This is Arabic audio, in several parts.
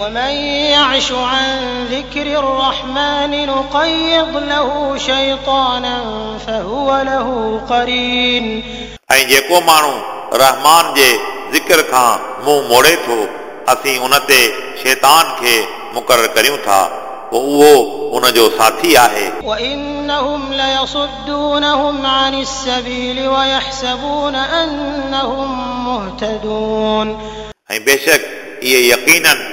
ومن يعش عن ذكر الرحمن نقيض له شيطانا فهو له قرين ऐं जेको माण्हू रहमान जे ज़िक्र खां मुंहुं मोड़े थो असीं उन ते शैतान खे मुक़ररु करियूं था पोइ उहो उन जो साथी आहे وإنهم ليصدونهم عن السبيل ويحسبون أنهم مهتدون ऐं बेशक इहे यकीनन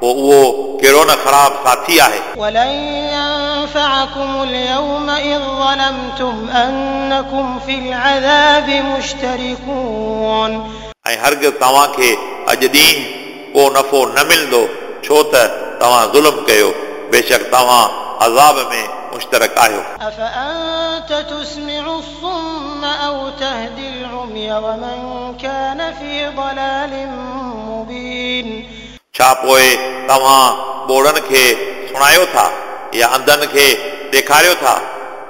पोइ उहो कहिड़ो न ख़राब साथी आहे ولن ينفعكم اليوم إذ ظلمتم أنكم في العذاب مشتركون ऐं हरगिज़ तव्हांखे अॼु ॾींहुं को नफ़ो न मिलंदो छो त तव्हां ज़ुल्म कयो बेशक तव्हां अज़ाब में मुश्तरक आहियो أفأنت تسمع الصم أو تهدي العمي ومن كان في ضلال مبين छा पोइ तव्हां ॿोड़नि खे सुणायो था या अंधनि खे ॾेखारियो था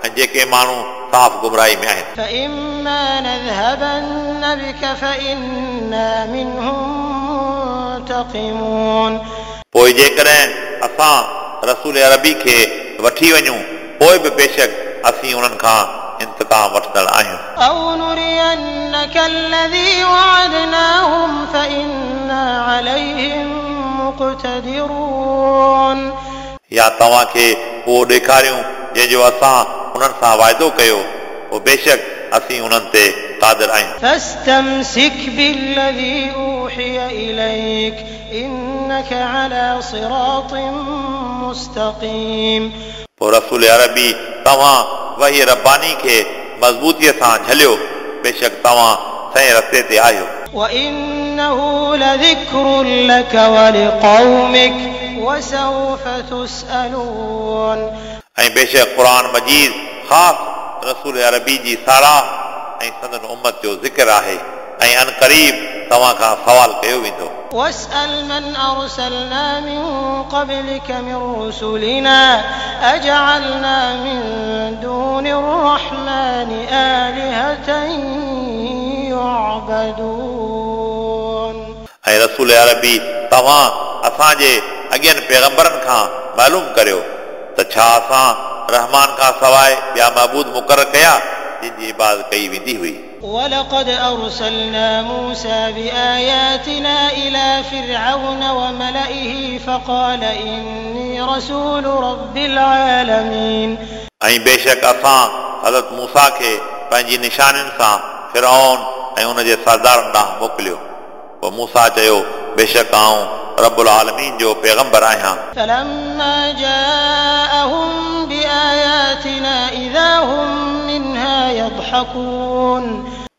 ऐं जेके माण्हू साफ़ गुमराही में आहिनि فإما نذهبن بك فإنا منهم منتقمون पोइ जेकॾहिं असां रसूल अरबी खे वठी वञूं पोइ बि बेशक असीं उन्हनि खां इंतकाम वठंदड़ आहियूं أو نرينك الذي وعدناهم فإنا عليهم مقتدرون. يا توا کي هو ڏيکاريو جنهن اسان انهن سان واعدو ڪيو أو بيشڪ اسين انهن تي قادر آهيون. فاستمسك بالذي أوحي إليك إنك على صراط مستقيم. پو رسول عربي توا وحي رباني کي مضبوطيءَ سان جھليو بيشڪ توا صحيح رستي تي آهيو. وإن وإنه لذكر لك ولقومك وسوف تسألون ऐं बेशक क़ुर मजीद ख़ासि रसूल अरबी जी साराह ऐं संदन उम्मत जो ज़िक्र आहे ऐं अन क़रीब तव्हां खां सवाल कयो वेंदो واسأل من أرسلنا من قبلك من رسلنا أجعلنا من دون الرحمن آلهة يعبدون ऐं रसूल अरबी तव्हां असांजे अॻियनि पैगंबरनि खां मालूम करियो त छा असां रहमान खां सवाइ ॿिया महबूद मुक़ररु कया जिन जी इबादत कई वेंदी हुई ولقد أرسلنا موسى بآياتنا إلى فرعون وملئه فقال إني رسول رب العالمين ऐं बेशक असां हज़रत मूसा खे पंहिंजी निशानियुनि सां फिरौन ऐं हुन जे सरदारनि ॾांहुं मोकिलियो पोइ मूसा चयो बेशक आऊं रबुल आलमीन जो पैगंबर आहियां فلما جاءهم بآياتنا إذا هم منها يضحكون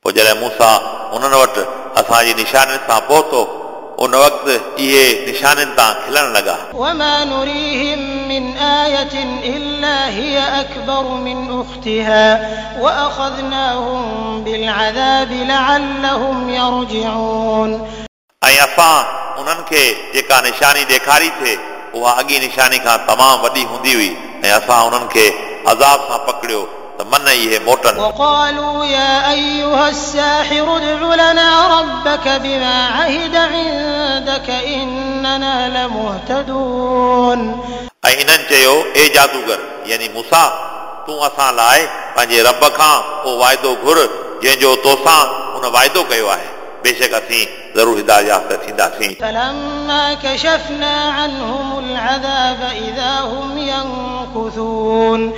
पोइ जॾहिं मूसा उन्हनि वटि असांजी निशानियुनि सां पहुतो उन वक़्तु इहे निशानियुनि तां खिलण लॻा وما نريهم من آية إلا هي أكبر من أختها وأخذناهم بالعذاب لعلهم يرجعون ऐं असां उन्हनि खे जेका निशानी ॾेखारी थिए उहा अॻी निशानी खां तमामु वॾी हूंदी हुई ऐं असां उन्हनि खे अज़ाब सां पकड़ियो त मन इहे मोटनि وقالوا يا أيها الساحر ادع لنا ربك بما عهد عندك إننا لمهتدون ऐं इन्हनि चयो ए जादूगर यानी मूसा तूं असां लाइ पंहिंजे रब खां उहो वाइदो घुर जंहिंजो तोसां उन वाइदो कयो आहे बेशक असीं ज़रूरु हिदायत थींदासीं فلما كشفنا عنهم العذاب إذا هم ينكثون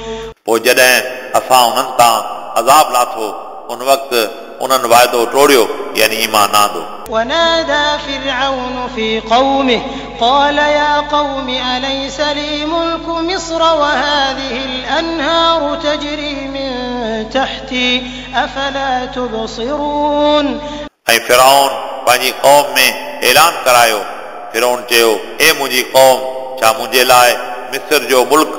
पोइ जॾहिं असां उन्हनि तां अज़ाब लाथो उन वक़्तु उन्हनि वाइदो टोड़ियो यानी ईमान आंदो ونادى فرعون في قومه قال يا قوم أليس لي ملك مصر وهذه الأنهار تجري من تحتي أفلا تبصرون ऐं फिरौन पंहिंजी क़ौम में ऐलान करायो फिरौन चयो ए मुंहिंजी क़ौम छा मुंहिंजे लाइ मिस्र जो मुल्क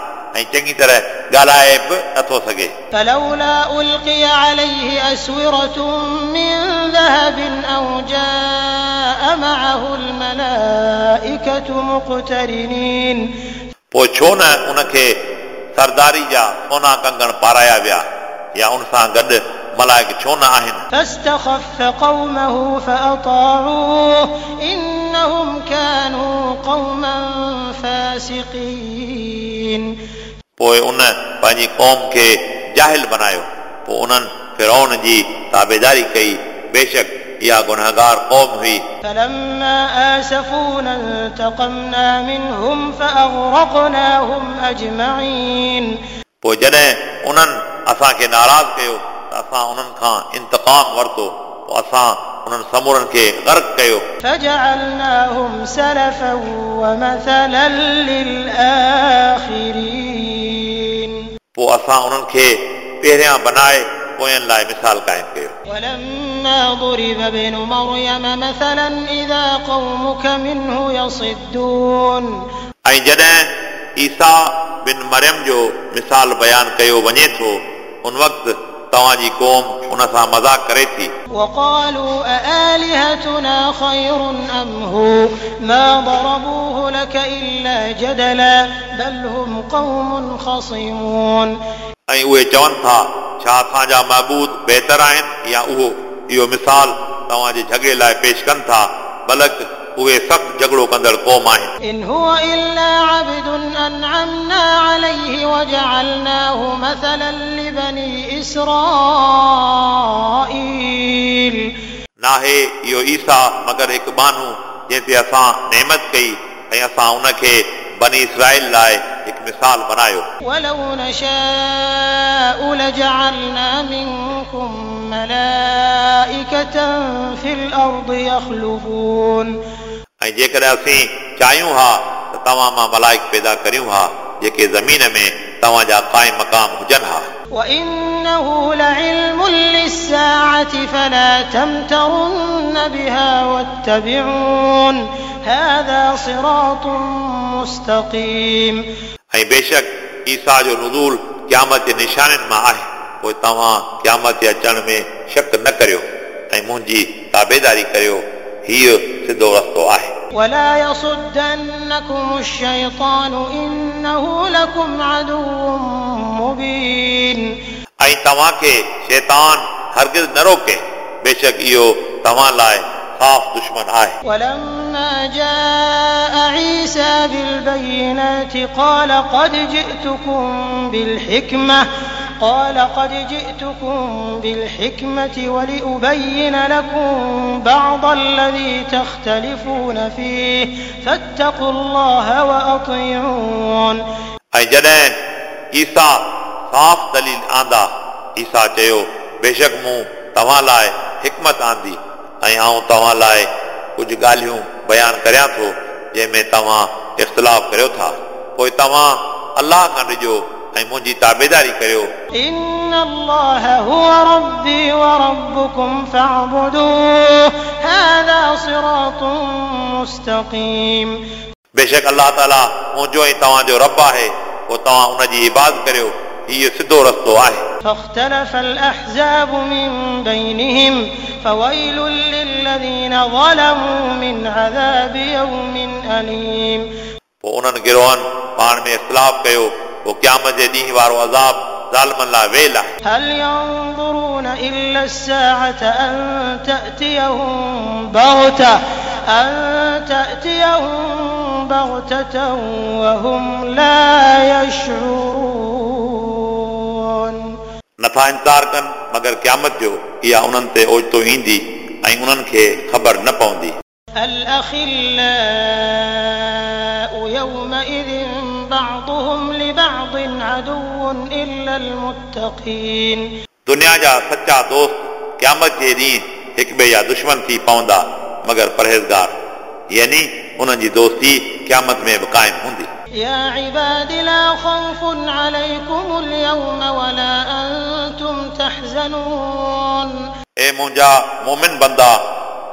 ऐं चङी तरह ॻाल्हाए बि नथो सघे فلولا ألقي عليه أسورة من ذهب أو جاء معه الملائكة مقترنين पोइ छो न उनखे सरदारी जा सोना कंगण पाराया विया या उन सां गॾु मलाइक छो न आहिनि فاستخف قومه فأطاعوه إنهم كانوا قوما فاسقين पोइ उन पंहिंजी क़ौम खे जाहिल बनायो पोइ उन्हनि फिरौन जी ताबेदारी कई बेशक इहा गुनहगार क़ौम हुई فلما آسفونا انتقمنا منهم فأغرقناهم أجمعين पोइ जॾहिं उन्हनि असांखे नाराज़ कयो त असां उन्हनि खां इंतक़ाम वरितो पोइ असां उन्हनि समूरनि खे ग़र्क कयो فجعلناهم سلفا ومثلا للآخرين पोइ असां उन्हनि खे पहिरियां बनाए पोयनि लाइ मिसाल क़ाइमु कयो ولما ضرب ابن مريم مثلا إذا قومك منه يصدون ऐं जॾहिं ईसा बिन मरियम जो मिसाल बयानु कयो वञे थो उन वक़्तु तव्हांजी क़ौम उन सां मज़ाक करे थी وقالوا أآلهتنا خير أم هو ما ضربوه لك إلا جدلا بل هم قوم خصمون ऐं उहे चवनि था छा असांजा महबूद बहितर आहिनि या उहो इहो मिसाल तव्हांजे झगड़े लाइ पेश कनि था बलक उहे सख़्तु झगड़ो कंदड़ क़ौम आहिनि إن هو إلا عبد أنعمنا عليه وجعلناه مثلا لبني إسرائيل नाहे इहो ईसा मगर हिकु बानू जंहिं ते असां नेमत कई ऐं असां उनखे बनी इसराइल लाइ हिकु मिसाल बनायो ولو نشاء لجعلنا منكم ملائكة في الأرض يخلفون ऐं जेकॾहिं असीं चाहियूं हा त तव्हां मां मलाइक पैदा करियूं हा जेके ज़मीन में तव्हांजा क़ाइम मक़ाम हुजनि हा وإنه لعلم للساعة فلا تمترن بها واتبعون هذا صراط مستقيم ऐं बेशक ईसा जो नुज़ूल क़यामत जे निशाननि मां आहे पोइ तव्हां क़यामत जे अचण में शक न करियो ऐं मुंहिंजी ताबेदारी करियो हीउ सिधो रस्तो आहे ولا يصدنكم الشيطان إنه لكم عدو مبين ऐं तव्हांखे शैतान हरगिज़ न रोके बेशक इहो तव्हां लाइ साफ़ दुश्मन आहे ولما جاء عيسى بالبينات قال قد جئتكم بالحكمة قال قد جئتكم بالحكمة ولأبين لكم بعض الذي تختلفون فيه فاتقوا الله وأطيعون ऐं जॾहिं ईसा साफ़ दलील आंदा ईसा चयो बेशक मूं तव्हां लाइ हिकमत आंदी ऐं आऊं तव्हां लाइ कुझु ॻाल्हियूं बयानु करियां थो जंहिंमें तव्हां इख़्तिलाफ़ करियो था पोइ तव्हां अलाह खां ॾिजो ऐं मुंहिंजी ताबेदारी करियो إن الله هو ربي وربكم فاعبدوه هذا صراط مستقيم बेशक अलाह ताला मुंहिंजो ऐं तव्हांजो रब आहे पोइ तव्हां उनजी इबादत करियो हीउ सिधो रस्तो आहे فاختلف الأحزاب من بينهم فويل للذين ظلموا من عذاب يوم أليم पोइ उन्हनि गिरोहनि पाण में इख़्तिलाफ़ कयो وہ قیامت جے ڏينهن وارو عذاب ظالمن لا ويل هل ينظرون إلا الساعة أن تأتيهم بغتة؟ أن تأتيهم بغتة وهم لا يشعرون. نٿا انتظار ڪن مگر قيامت جو يا انهن تي اوچتو ايندي ۽ انهن کي خبر نه پوندي الأخلاء يومئذ عدو إلا المتقين. دنیا جا سچا دوست قیامت جي ڏينهن هڪ ٻئي جا دشمن ٿي پوندا مگر پرهيزگار يعني انهن جي دوستي قيامت ۾ به قائم هوندي يا عباد لا خوف عليكم اليوم ولا أنتم تحزنون. اي منهنجا مومن بندا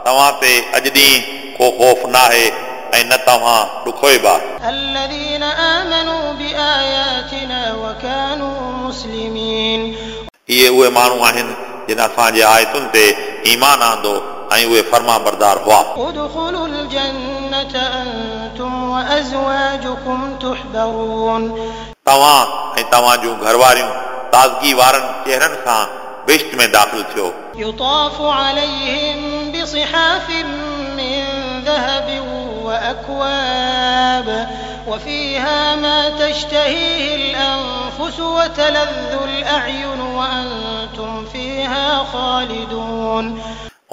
توهان تي اڄ ڏينهن کو خوف ناهي ऐं न तव्हां ॾुखोइबा الذين آمنوا بآياتنا وكانوا مسلمين इहे उहे माण्हू आहिनि जिन असांजे आयतुनि ते ईमान आंदो ऐं उहे फर्मा बरदार हुआ ادخلوا الجنة أنتم وأزواجكم تحبرون तव्हां ऐं तव्हां जूं घरवारियूं ताज़गी वारनि चेहरनि सां बेश्त में दाख़िल थियो يطاف عليهم بصحاف من ذهب وأكواب وفيها ما تشتهيه الأنفس وتلذ الأعين وأنتم فيها خالدون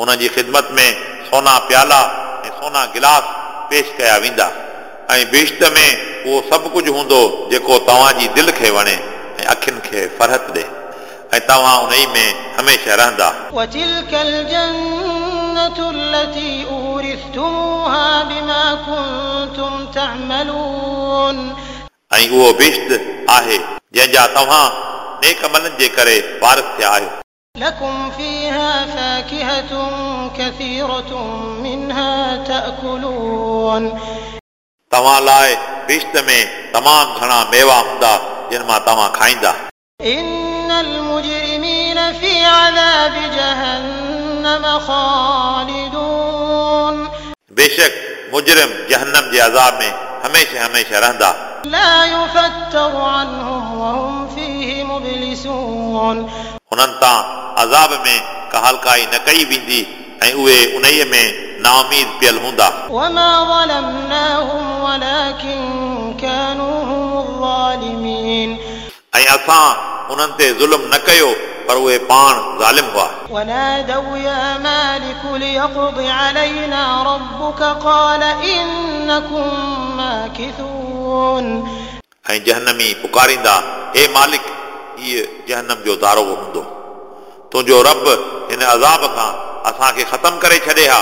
हुन जी ख़िदमत में सोना प्याला ऐं सोना गिलास पेश कया वेंदा ऐं बेश्त में उहो सभु कुझु हूंदो जेको तव्हांजी दिलि खे वणे ऐं अखियुनि खे फ़रहत ॾे ऐं तव्हां उन ई में हमेशह रहंदा وتلك الجنة التي أورثتموها بما كنتم تعملون ऐं उहो बेश्त आहे जंहिंजा तव्हां नेक अमलनि जे करे वारिस थिया आहियो لكم فيها فاكهة كثيرة منها تأكلون तव्हां लाइ बेश्त में तमामु घणा मेवा हूंदा जिन मां तव्हां खाईंदा إن المجرمين في عذاب جهنم خالدون बेशक मुजरिम जहन्नम जे अज़ाब में हमेशह हमेशह रहंदा لا يفتر عنهم وهم فيه مبلسون हुननि तां अज़ाब में का हल्काई न कई वेंदी ऐं उहे उन में नाउमीद पियल हूंदा وما ظلمناهم ولكن كانوا هم الظالمين ऐं असां उन्हनि ते ज़ुल्म न कयो पर उहे पाण ज़ालिम हुआ ونادوا يا مالك ليقض علينا ربك قال إنكم ماكثون ऐं जहनमी पुकारींदा हे मालिक हीअ जहनम जो दारो हूंदो तुंहिंजो रब हिन अज़ाब खां असांखे ख़तमु करे छॾे हा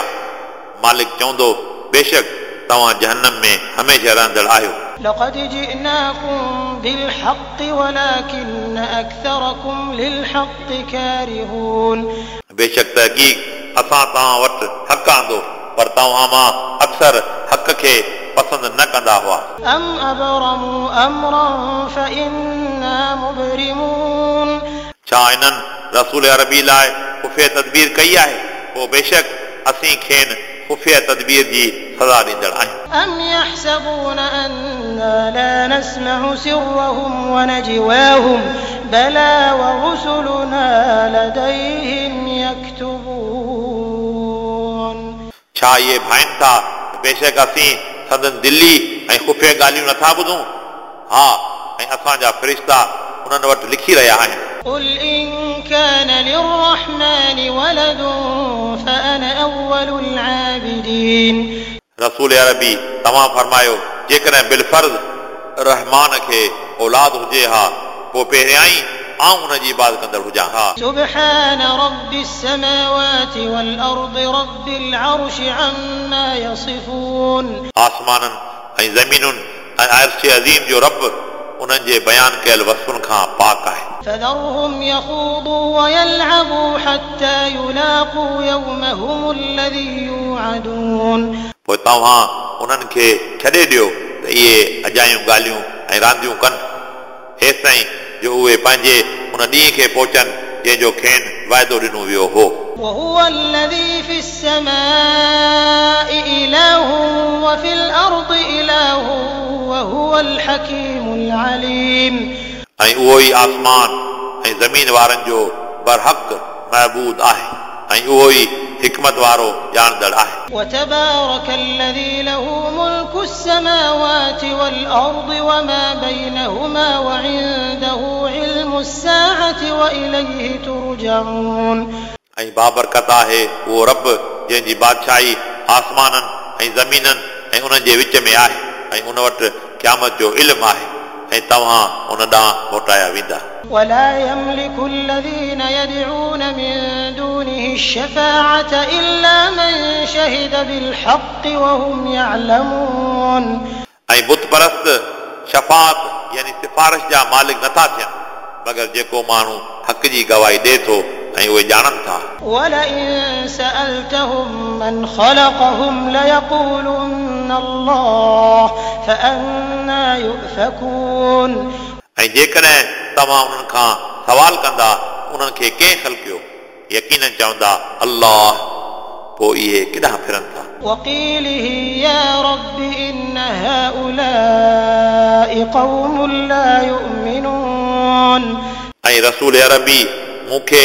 मालिक चवंदो बेशक तव्हां जहनम में हमेशह रहंदड़ आहियो لقد جئناكم بالحق ولكن أكثركم للحق كارهون बेशक तहक़ीक़ असां तव्हां वटि हक़ आंदो पर तव्हां मां अक्सर हक़ खे पसंदि न कंदा हुआ أم أبرموا أمرا فإنا مبرمون छा इन्हनि रसूल अरबी लाइ ख़ुफ़िय तदबीर कई आहे पोइ बेशक असीं खेनि ख़ुफ़िय तदबीर जी सज़ा ॾींदड़ आहियूं أم يحسبون أنا لا نسمع سرهم ونجواهم بلى ورسلنا لديهم يكتبون छा इहे भाइनि था त बेशक असीं संदन दिल्ली ऐं ख़ुफ़िय ॻाल्हियूं नथा ॿुधूं हा ऐं असांजा फ़रिश्ता उन्हनि वटि लिखी रहिया आहिनि قل إن كان للرحمن ولد فأنا أول العابدين रसूल अरबी तव्हां फरमायो जेकॾहिं बिलफर्ज़ रहमान खे औलाद हुजे हा पोइ पहिरियां ई आऊं हुन जी इबादत कंदड़ हुजां हा سبحان رب السماوات والأرض رب العرش عما يصفون आसमाननि ऐं ज़मीनुनि ऐं अर्श अज़ीम जो रब उन्हनि जे बयानु कयल वसफ़ुनि खां पाक आहे فذرهم يخوضوا ويلعبوا حتى يلاقوا يومهم الذي يوعدون पोइ तव्हां उन्हनि खे छॾे ॾियो त इहे अजायूं ॻाल्हियूं ऐं रांदियूं कनि हेसिताईं जो उहे पंहिंजे उन ॾींहं खे पहुचनि जंहिंजो खेनि वाइदो ॾिनो वियो हो وهو الذي في السماء إله وفي الأرض إله وهو الحكيم العليم ऐं उहो ई आसमान ऐं ज़मीन वारनि जो बरहक महबूद आहे ऐं उहो ई हिकमत वारो ॼाणंदड़ आहे وتبارك الذي له ملك السماوات والأرض وما بينهما وعنده علم الساعة وإليه ترجعون ऐं बाबरकत आहे उहो रब जंहिंजी बादशाही आसमाननि ऐं ज़मीननि ऐं उन्हनि जे विच में आहे ऐं उन वटि क़यामत जो इल्मु आहे ऐं तव्हां उन ॾांहुं मोटाया वेंदा ولا يملك الذين يدعون من دونه الشفاعة إلا من شهد بالحق وهم يعلمون ऐं बुत परस्त शफ़ात यानी सिफारिश जा मालिक नथा थियनि मगर जेको माण्हू हक़ जी गवाही ॾिए थो ऐं उहे ॼाणनि था ولئن سألتهم من خلقهم ليقولن الله فأنا يؤفكون ऐं जेकॾहिं तव्हां उन्हनि खां सवाल कंदा उन्हनि खे कंहिं ख़लकियो यकीन चवंदा अल्लाह पोइ इहे किॾां फिरनि था وقيله يا رب إن هؤلاء قوم لا يؤمنون ऐं रसूल अरबी मूंखे